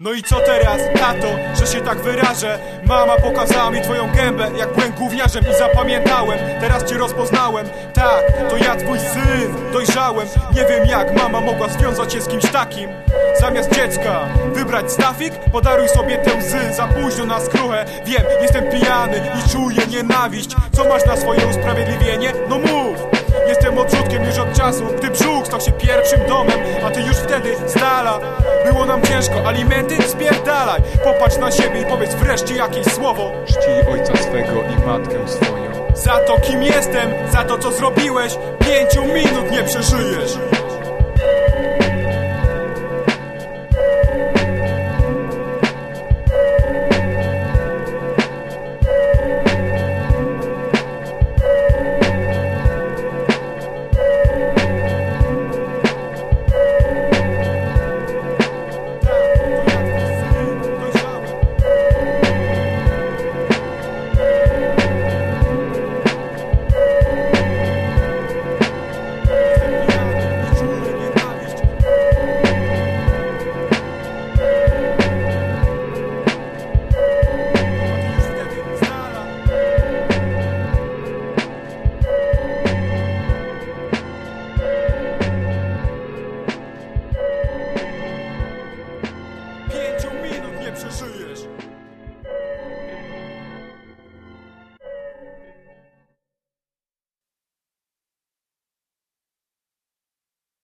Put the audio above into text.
No i co teraz, tato, że się tak wyrażę. Mama pokazała mi twoją gębę Jak byłem gówniarzem i zapamiętałem. Teraz cię rozpoznałem. Tak, to ja twój syn, dojrzałem. Nie wiem jak mama mogła związać się z kimś takim. Zamiast dziecka wybrać stafik? Podaruj sobie tę łzy, za późno na skruchę. Wiem, jestem pijany i czuję nienawiść. Co masz na swoje usprawiedliwienie? No mów! Jestem odrzutkiem już od czasu, gdy brzuch stał się pierwszym domem A ty już wtedy z ciężko, alimenty spierdalaj Popatrz na siebie i powiedz wreszcie jakieś słowo. Czcij ojca swego i matkę swoją. Za to kim jestem, za to co zrobiłeś. Pięciu minut nie przeżyjesz Cheers.